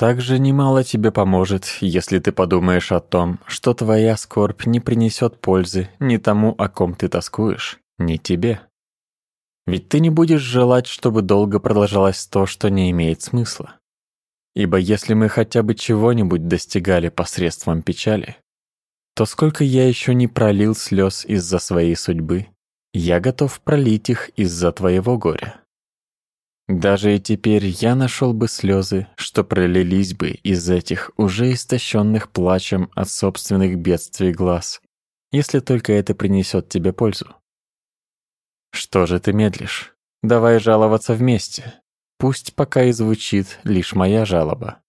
Также немало тебе поможет, если ты подумаешь о том, что твоя скорбь не принесет пользы ни тому, о ком ты тоскуешь, ни тебе. Ведь ты не будешь желать, чтобы долго продолжалось то, что не имеет смысла. Ибо если мы хотя бы чего-нибудь достигали посредством печали, то сколько я еще не пролил слез из-за своей судьбы, я готов пролить их из-за твоего горя. Даже и теперь я нашел бы слезы, что пролились бы из этих уже истощенных плачем от собственных бедствий глаз, если только это принесет тебе пользу. Что же ты медлишь? Давай жаловаться вместе. Пусть пока и звучит лишь моя жалоба.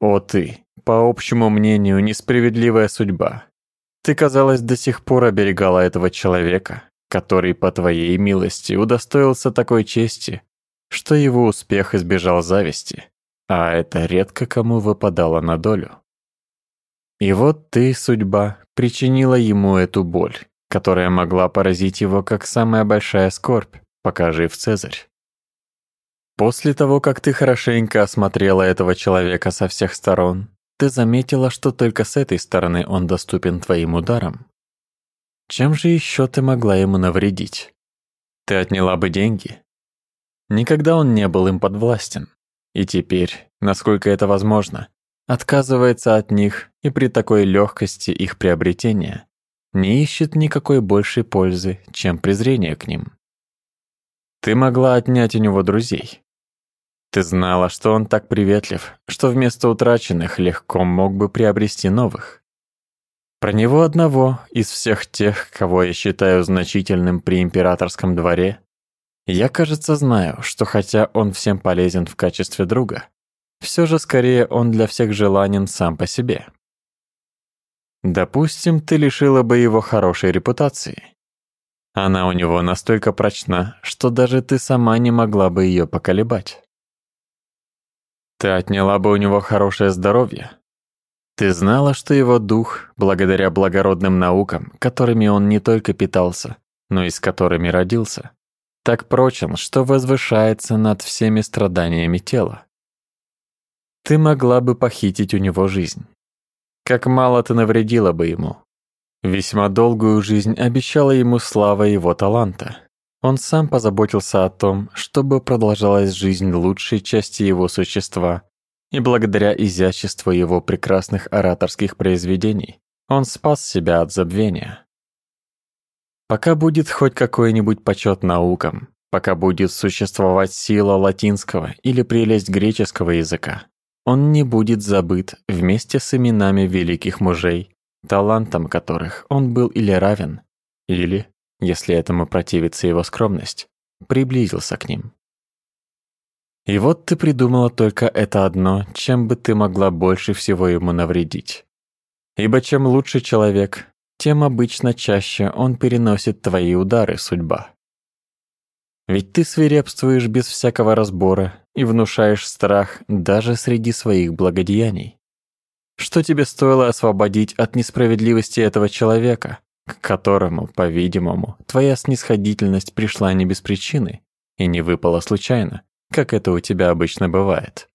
О ты, по общему мнению, несправедливая судьба. Ты, казалось, до сих пор оберегала этого человека, который, по твоей милости, удостоился такой чести, что его успех избежал зависти, а это редко кому выпадало на долю. И вот ты, судьба, причинила ему эту боль, которая могла поразить его как самая большая скорбь, пока жив Цезарь. После того, как ты хорошенько осмотрела этого человека со всех сторон, ты заметила, что только с этой стороны он доступен твоим ударам. Чем же еще ты могла ему навредить? Ты отняла бы деньги? Никогда он не был им подвластен. И теперь, насколько это возможно, отказывается от них и при такой легкости их приобретения не ищет никакой большей пользы, чем презрение к ним. Ты могла отнять у него друзей. Ты знала, что он так приветлив, что вместо утраченных легко мог бы приобрести новых. Про него одного из всех тех, кого я считаю значительным при императорском дворе, я, кажется, знаю, что хотя он всем полезен в качестве друга, все же скорее он для всех желанен сам по себе. Допустим, ты лишила бы его хорошей репутации. Она у него настолько прочна, что даже ты сама не могла бы ее поколебать. Ты отняла бы у него хорошее здоровье. Ты знала, что его дух, благодаря благородным наукам, которыми он не только питался, но и с которыми родился, так прочен, что возвышается над всеми страданиями тела. Ты могла бы похитить у него жизнь. Как мало ты навредила бы ему. Весьма долгую жизнь обещала ему слава его таланта. Он сам позаботился о том, чтобы продолжалась жизнь лучшей части его существа, и благодаря изяществу его прекрасных ораторских произведений он спас себя от забвения. Пока будет хоть какой-нибудь почет наукам, пока будет существовать сила латинского или прелесть греческого языка, он не будет забыт вместе с именами великих мужей, талантом которых он был или равен, или, если этому противится его скромность, приблизился к ним. И вот ты придумала только это одно, чем бы ты могла больше всего ему навредить. Ибо чем лучше человек, тем обычно чаще он переносит твои удары, судьба. Ведь ты свирепствуешь без всякого разбора и внушаешь страх даже среди своих благодеяний. Что тебе стоило освободить от несправедливости этого человека, к которому, по-видимому, твоя снисходительность пришла не без причины и не выпала случайно, как это у тебя обычно бывает?